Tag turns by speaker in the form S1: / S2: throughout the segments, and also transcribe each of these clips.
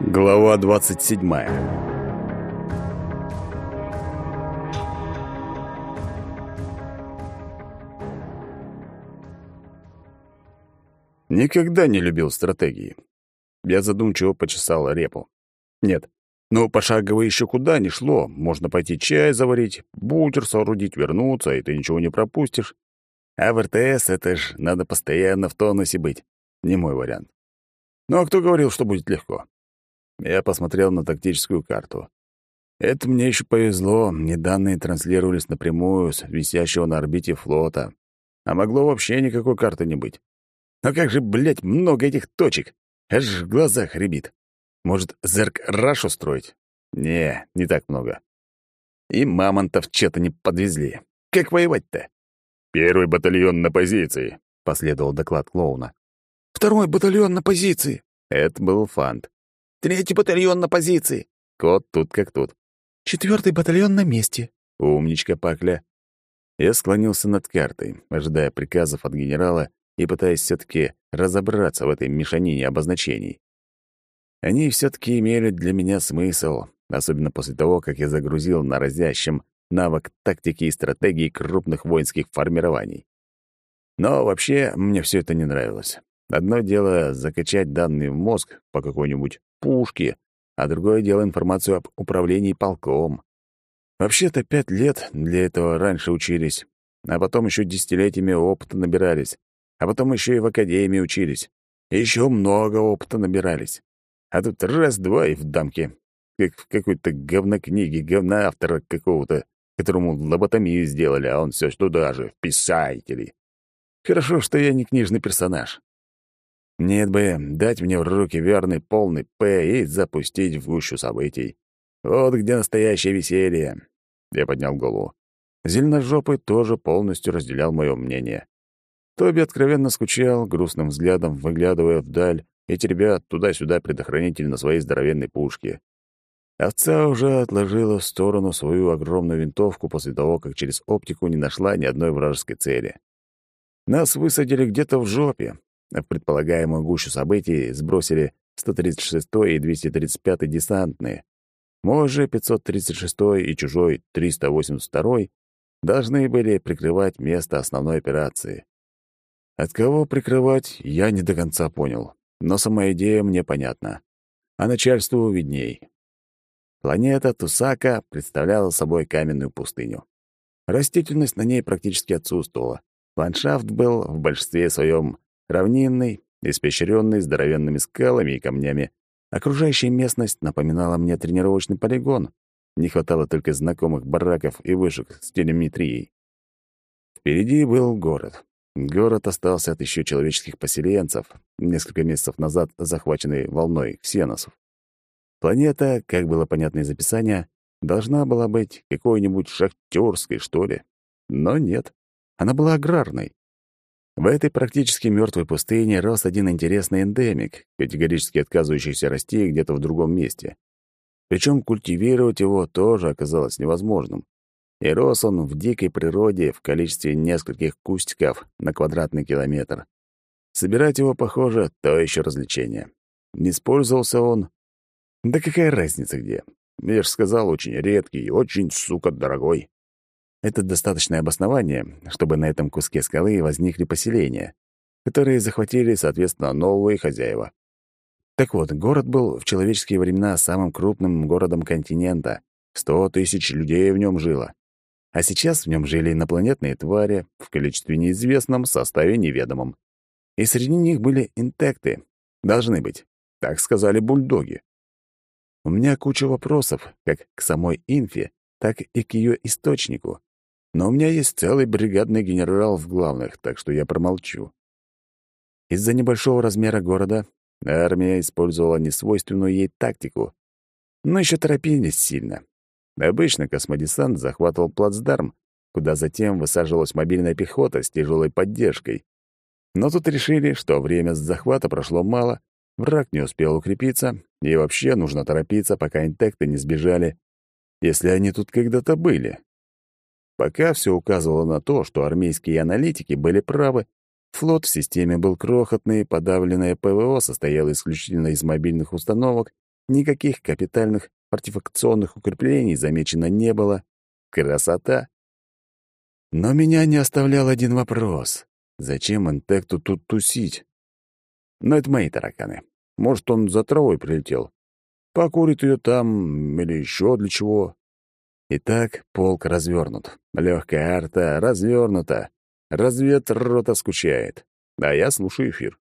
S1: Глава 27. Никогда не любил стратегии. Я задумчиво почесал репу. Нет, ну пошагово еще куда ни шло. Можно пойти чай заварить, бутер соорудить, вернуться, и ты ничего не пропустишь. А в РТС это ж надо постоянно в тонусе быть. Не мой вариант. Ну а кто говорил, что будет легко? Я посмотрел на тактическую карту. Это мне еще повезло, мне данные транслировались напрямую с висящего на орбите флота. А могло вообще никакой карты не быть. Но как же, блядь, много этих точек? Аж в глазах рябит. Может, зерк раш устроить? Не, не так много. И мамонтов что-то не подвезли. Как воевать-то? «Первый батальон на позиции», — последовал доклад клоуна.
S2: «Второй батальон на позиции».
S1: Это был фант.
S2: Третий батальон на позиции.
S1: Кот тут как тут.
S2: Четвертый батальон на месте.
S1: Умничка, Пакля. Я склонился над картой, ожидая приказов от генерала и пытаясь все таки разобраться в этой мешанине обозначений. Они все таки имели для меня смысл, особенно после того, как я загрузил на разящем навык тактики и стратегии крупных воинских формирований. Но вообще мне все это не нравилось. Одно дело — закачать данные в мозг по какой-нибудь пушке, а другое дело — информацию об управлении полком. Вообще-то пять лет для этого раньше учились, а потом еще десятилетиями опыта набирались, а потом еще и в академии учились. И еще много опыта набирались. А тут раз-два и в дамке. Как в какой-то говнокниге говноавтора какого-то, которому лоботомию сделали, а он все что даже, в писатели. Хорошо, что я не книжный персонаж. Нет бы дать мне в руки верный полный «П» и запустить в гущу событий. Вот где настоящее веселье. Я поднял голову. Зеленожопый тоже полностью разделял мое мнение. Тоби откровенно скучал, грустным взглядом выглядывая вдаль и теребя туда-сюда предохранитель на своей здоровенной пушке. Овца уже отложила в сторону свою огромную винтовку после того, как через оптику не нашла ни одной вражеской цели. Нас высадили где-то в жопе, в предполагаемую гущу событий сбросили 136-й и 235-й десантные. Мой же 536-й и чужой 382-й должны были прикрывать место основной операции. От кого прикрывать, я не до конца понял, но сама идея мне понятна. А начальству видней. Планета Тусака представляла собой каменную пустыню. Растительность на ней практически отсутствовала. Ландшафт был в большинстве своем Равнинный, испещренный здоровенными скалами и камнями, окружающая местность напоминала мне тренировочный полигон. Не хватало только знакомых бараков и вышек с телеметрией. Впереди был город. Город остался от еще человеческих поселенцев, несколько месяцев назад захваченный волной ксеносов. Планета, как было понятно из описания, должна была быть какой-нибудь шахтерской, что ли. Но нет, она была аграрной. В этой практически мертвой пустыне рос один интересный эндемик, категорически отказывающийся расти где-то в другом месте. Причем культивировать его тоже оказалось невозможным. И рос он в дикой природе в количестве нескольких кустиков на квадратный километр. Собирать его, похоже, то еще развлечение. Не использовался он... Да какая разница где? Я же сказал, очень редкий и очень, сука, дорогой. Это достаточное обоснование, чтобы на этом куске скалы возникли поселения, которые захватили, соответственно, новые хозяева. Так вот, город был в человеческие времена самым крупным городом континента. Сто тысяч людей в нем жило. А сейчас в нем жили инопланетные твари в количестве неизвестном, составе неведомом. И среди них были интекты. Должны быть. Так сказали бульдоги. У меня куча вопросов, как к самой инфе, так и к ее источнику. Но у меня есть целый бригадный генерал в главных, так что я промолчу. Из-за небольшого размера города армия использовала несвойственную ей тактику, но еще торопились сильно. Обычно космодесант захватывал плацдарм, куда затем высаживалась мобильная пехота с тяжелой поддержкой. Но тут решили, что время с захвата прошло мало, враг не успел укрепиться, и вообще нужно торопиться, пока интекты не сбежали, если они тут когда-то были. Пока все указывало на то, что армейские аналитики были правы, флот в системе был крохотный, подавленное ПВО состояло исключительно из мобильных установок никаких капитальных фортификационных укреплений замечено не было. Красота! Но меня не оставлял один вопрос. Зачем интекту тут тусить? Но это мои тараканы. Может, он за травой прилетел. Покурит ее там или еще для чего. Итак, полк развернут. Легкая арта развернута. Разведрота скучает. А я слушаю эфир.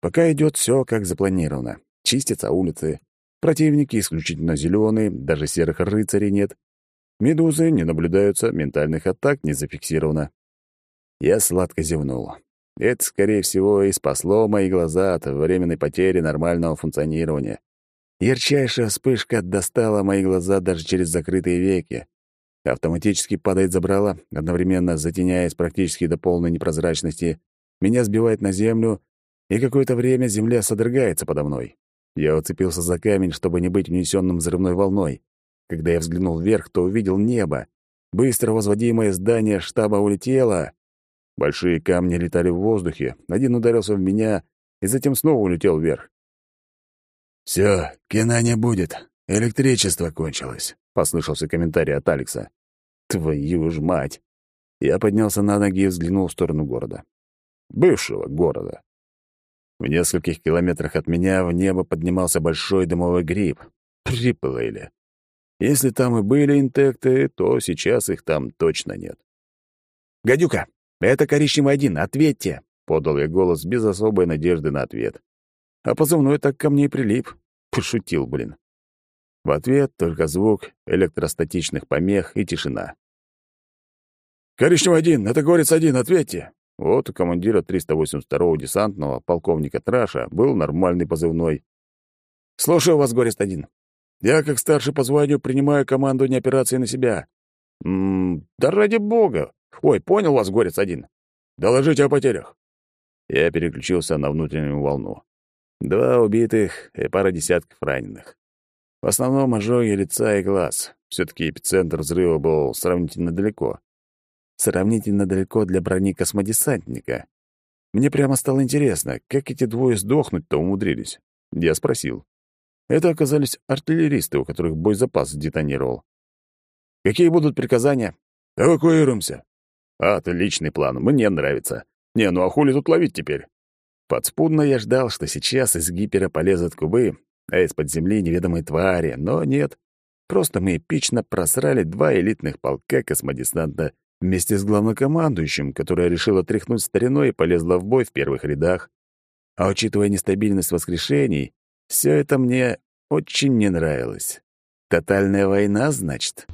S1: Пока идет все как запланировано. Чистятся улицы. Противники исключительно зеленые, даже серых рыцарей нет. Медузы не наблюдаются, ментальных атак не зафиксировано. Я сладко зевнул. Это, скорее всего, и спасло мои глаза от временной потери нормального функционирования. Ярчайшая вспышка достала мои глаза даже через закрытые веки. Автоматически падает забрало, одновременно затеняясь практически до полной непрозрачности. Меня сбивает на землю, и какое-то время земля содрогается подо мной. Я уцепился за камень, чтобы не быть унесенным взрывной волной. Когда я взглянул вверх, то увидел небо. Быстро возводимое здание штаба улетело. Большие камни летали в воздухе. Один ударился в меня и затем снова улетел вверх.
S3: «Всё, кино не будет. Электричество кончилось», — послышался комментарий от Алекса.
S1: «Твою ж мать!» Я поднялся на ноги и взглянул в сторону города. Бывшего города. В нескольких километрах от меня в небо поднимался большой дымовой гриб. Приплыли. Если там и были интекты, то сейчас их там точно нет. «Гадюка, это коричневый один, ответьте!» — подал я голос без особой надежды на ответ. А позывной так ко мне и прилип. Пошутил, блин. В ответ только звук электростатичных помех и тишина.
S3: «Коричневый один, это Горец один, ответьте!»
S1: Вот у командира 382-го десантного, полковника Траша, был нормальный позывной.
S3: «Слушаю вас, Горец-1. Я, как старший по званию, принимаю командование операции на себя».
S1: «М да ради бога! Ой, понял вас, Горец-1.
S3: Доложите о потерях».
S1: Я переключился на внутреннюю волну. Два убитых и пара десятков раненых. В основном ожоги лица и глаз. все таки эпицентр взрыва был сравнительно далеко сравнительно далеко для брони космодесантника. Мне прямо стало интересно, как эти двое сдохнуть-то умудрились. Я спросил. Это оказались артиллеристы, у которых боезапас детонировал. «Какие будут приказания?»
S3: «Эвакуируемся».
S1: «Отличный план, мне нравится. Не, ну а хули тут ловить теперь?» Подспудно я ждал, что сейчас из гипера полезут кубы, а из-под земли неведомые твари, но нет. Просто мы эпично просрали два элитных полка космодесанта вместе с главнокомандующим, которая решила тряхнуть стариной и полезла в бой в первых рядах. А учитывая нестабильность воскрешений, все это мне очень не нравилось. Тотальная война, значит?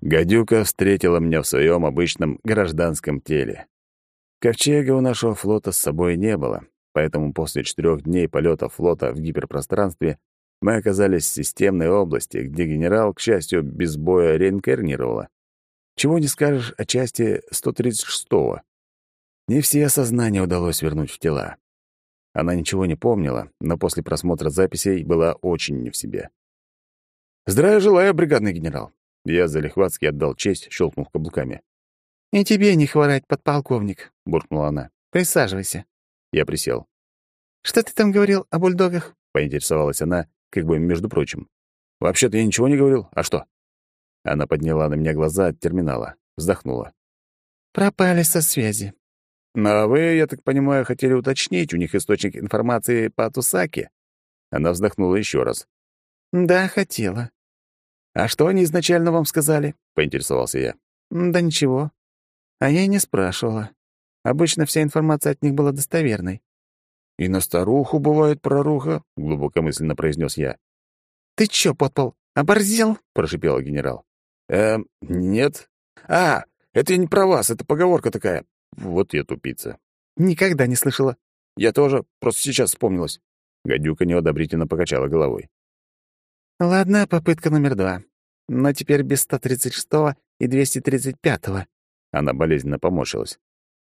S1: Гадюка встретила меня в своем обычном гражданском теле. Ковчега у нашего флота с собой не было, поэтому после четырех дней полета флота в гиперпространстве мы оказались в системной области, где генерал, к счастью, без боя реинкарнировала. Чего не скажешь о части 136-го. Не все сознания удалось вернуть в тела. Она ничего не помнила, но после просмотра записей была очень не в себе.
S3: «Здравия желаю, бригадный генерал!»
S1: Я залихватски отдал честь, щелкнув каблуками.
S2: «И тебе не хворать, подполковник», — буркнула она. «Присаживайся».
S1: Я присел.
S2: «Что ты там говорил о бульдогах?»
S1: — поинтересовалась она, как бы между прочим. «Вообще-то я ничего не говорил. А что?» Она подняла на меня глаза от терминала, вздохнула.
S2: «Пропали со связи».
S1: «Ну, а вы, я так понимаю, хотели уточнить, у них источник информации по Тусаке?» Она вздохнула еще раз.
S2: «Да, хотела».
S1: «А что они изначально вам сказали?» — поинтересовался я.
S2: «Да ничего. А я и не спрашивала. Обычно вся информация от них была достоверной.
S3: «И на старуху бывает проруха», — глубокомысленно произнес я.
S2: «Ты чё, подпол, оборзел?»
S1: — прошипел генерал.
S3: «Эм, нет. А, это не про вас, это поговорка такая. Вот я тупица».
S2: «Никогда не слышала».
S3: «Я тоже, просто сейчас вспомнилась».
S1: Гадюка неодобрительно покачала головой.
S2: «Ладно, попытка номер два. Но теперь без 136-го и 235-го».
S1: Она болезненно поморщилась.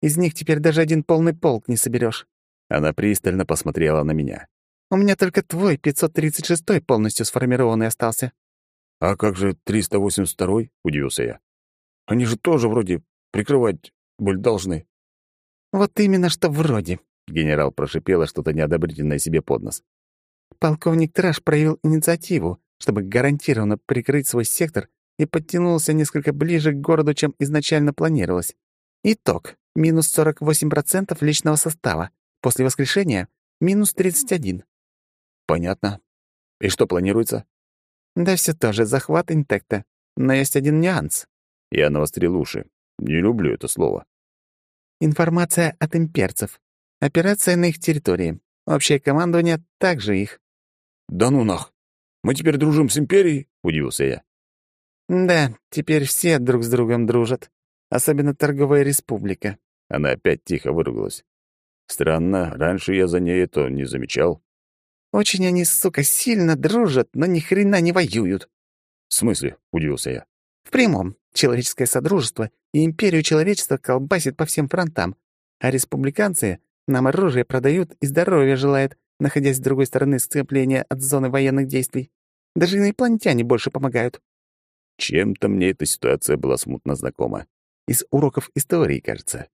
S2: Из них теперь даже один полный полк не соберешь.
S1: Она пристально посмотрела на меня.
S2: «У меня только твой 536-й полностью сформированный остался».
S3: «А как же 382-й?» — удивился я. «Они же тоже вроде прикрывать были должны».
S2: Вот именно что вроде.
S1: Генерал прошипела что-то неодобрительное себе под нос.
S2: Полковник Траш проявил инициативу, чтобы гарантированно прикрыть свой сектор и подтянулся несколько ближе к городу, чем изначально планировалось. Итог — минус 48% личного состава. После воскрешения — минус 31.
S1: Понятно. И что планируется?
S2: Да все тоже захват интекта. Но есть один нюанс.
S1: Я навострил уши. Не люблю это слово.
S2: Информация от имперцев. Операция на их территории. Общее командование также их.
S1: «Да ну нах! Мы теперь дружим с Империей?» — удивился я.
S2: Да, теперь все друг с другом дружат. Особенно торговая республика.
S1: Она опять тихо выругалась. Странно, раньше я за ней это не замечал.
S2: Очень они, сука, сильно дружат, но ни хрена не воюют.
S1: В смысле? удивился я.
S2: В прямом. Человеческое содружество и империю человечества колбасит по всем фронтам. А республиканцы нам оружие продают и здоровья желают, находясь с другой стороны сцепления от зоны военных действий. Даже инопланетяне больше помогают.
S1: Чем-то мне эта ситуация была смутно знакома. Из уроков истории, кажется.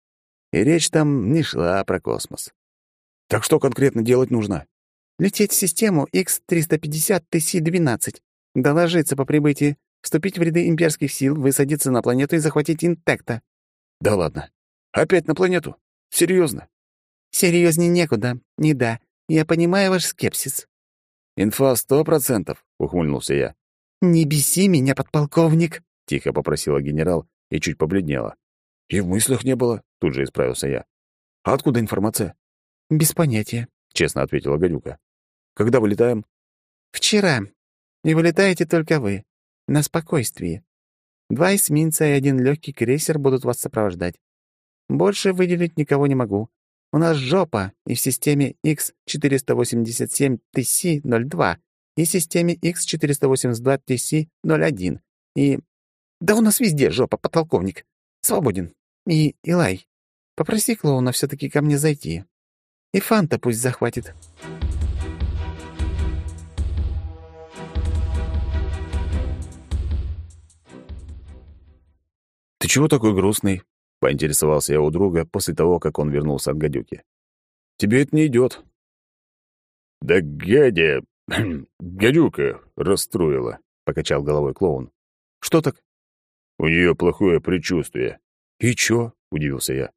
S1: И речь там не шла про космос. Так что конкретно делать нужно?
S2: Лететь в систему X-350 TC-12, доложиться по прибытии, вступить в ряды имперских сил, высадиться на планету и захватить интекта.
S1: Да ладно. Опять на планету? Серьезно?
S2: Серьезнее некуда. Не да. Я понимаю ваш скепсис.
S1: Инфа сто процентов, ухмыльнулся я.
S2: «Не беси меня, подполковник!»
S1: — тихо попросила генерал и чуть побледнела. «И в мыслях не было», — тут же исправился я. «А откуда информация?»
S2: «Без понятия», —
S1: честно ответила Гадюка. «Когда вылетаем?»
S2: «Вчера. И вылетаете только вы. На спокойствии. Два эсминца и один легкий крейсер будут вас сопровождать. Больше выделить никого не могу. У нас жопа, и в системе X487-TC-02 и системе X482TC-01. И... Да у нас везде жопа, подполковник. Свободен. И, Илай, попроси клоуна все таки ко мне зайти. И Фанта пусть захватит.
S1: «Ты чего такой грустный?» — поинтересовался я у друга после того, как он вернулся от гадюки. «Тебе это не идет. «Да гадя «Гадюка расстроила», — покачал головой клоун. «Что так?» «У нее плохое предчувствие». «И чё?» — удивился я.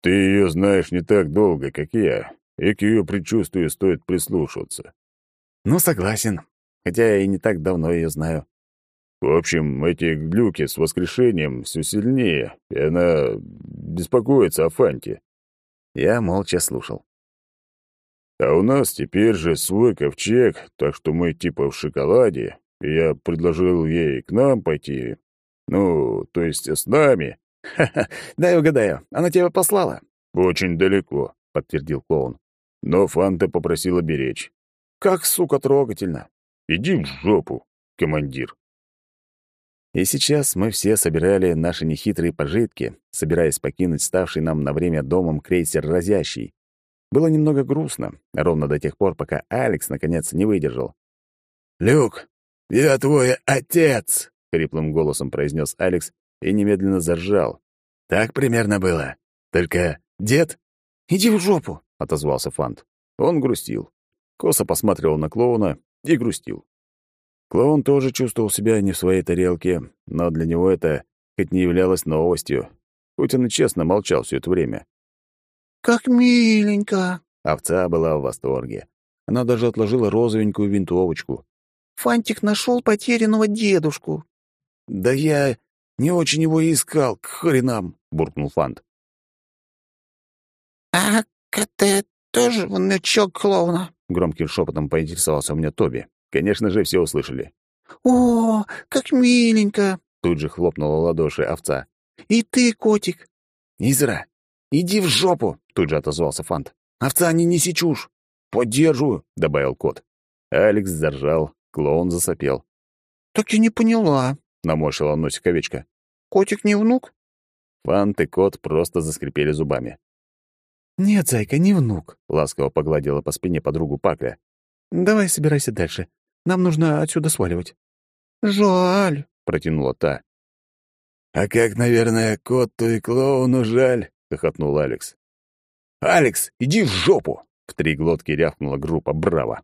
S1: «Ты ее знаешь не так долго, как я, и к ее предчувствию стоит прислушиваться».
S2: «Ну, согласен, хотя я и не так давно ее знаю».
S1: «В общем, эти глюки с воскрешением все сильнее, и она беспокоится о Фанте».
S2: Я молча слушал.
S1: А у нас теперь же свой ковчег, так что мы типа в шоколаде. И я предложил ей к нам пойти. Ну, то есть с нами.
S2: Ха-ха, дай угадаю, она тебя послала?
S1: Очень далеко, подтвердил клоун. Но Фанта попросила беречь.
S2: Как, сука, трогательно.
S1: Иди в жопу, командир.
S2: И сейчас мы все собирали наши нехитрые пожитки, собираясь покинуть ставший нам на время домом крейсер «Разящий». Было немного грустно, ровно до тех пор, пока Алекс наконец не выдержал.
S3: «Люк, я твой отец!» — хриплым голосом произнес
S1: Алекс и немедленно заржал.
S3: «Так примерно было. Только дед...»
S2: «Иди в жопу!»
S1: — отозвался Фант. Он грустил. Косо посматривал на клоуна и грустил. Клоун тоже чувствовал себя не в своей тарелке, но для него это хоть не являлось новостью, хоть он и честно молчал все это время.
S2: «Как миленько!»
S1: Овца была в восторге. Она даже отложила розовенькую винтовочку.
S2: «Фантик нашел потерянного дедушку».
S3: «Да я не очень его искал, к хренам!» — буркнул Фант.
S2: «А это тоже внучок клоуна?»
S1: — громким шепотом поинтересовался у меня Тоби. Конечно же, все услышали.
S2: «О, как миленько!»
S1: — тут же хлопнула ладоши овца.
S2: «И ты, котик!»
S3: «Изра, иди в жопу!» — тут же отозвался Фант. «Овца, не неси чушь!» «Поддержу!» — добавил кот.
S1: Алекс заржал, клоун засопел.
S2: «Так я не поняла», —
S1: наморщила носик овечка.
S2: «Котик не внук?»
S1: Фант и кот просто заскрипели зубами.
S2: «Нет, зайка, не внук», —
S1: ласково погладила по спине подругу Пакля.
S2: «Давай собирайся дальше. Нам нужно отсюда сваливать». «Жаль», — протянула та.
S3: «А как, наверное, коту и клоуну жаль»,
S1: хохотнул Алекс. «Алекс, иди в жопу!» — в три глотки рявкнула группа «Браво».